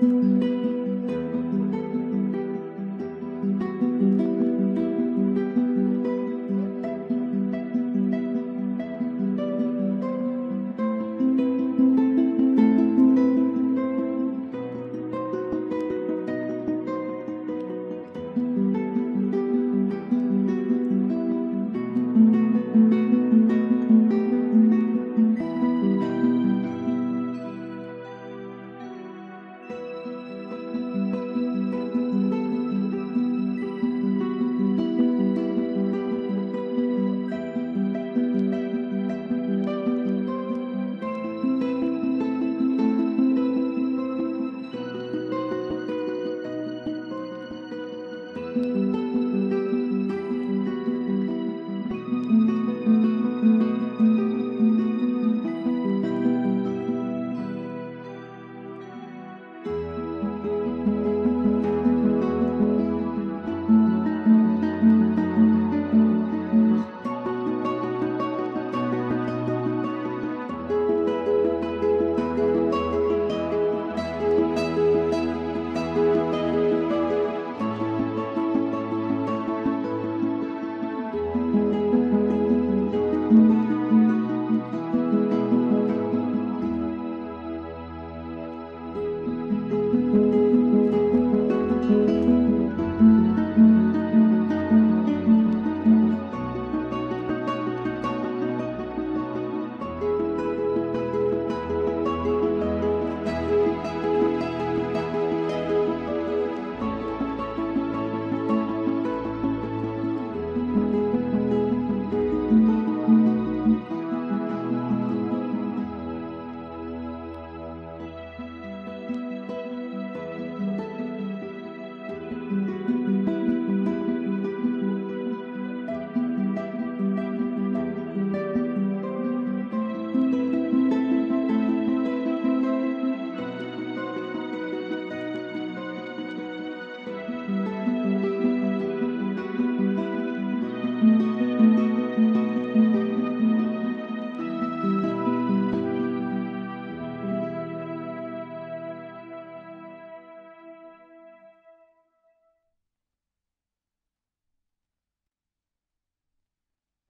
you Música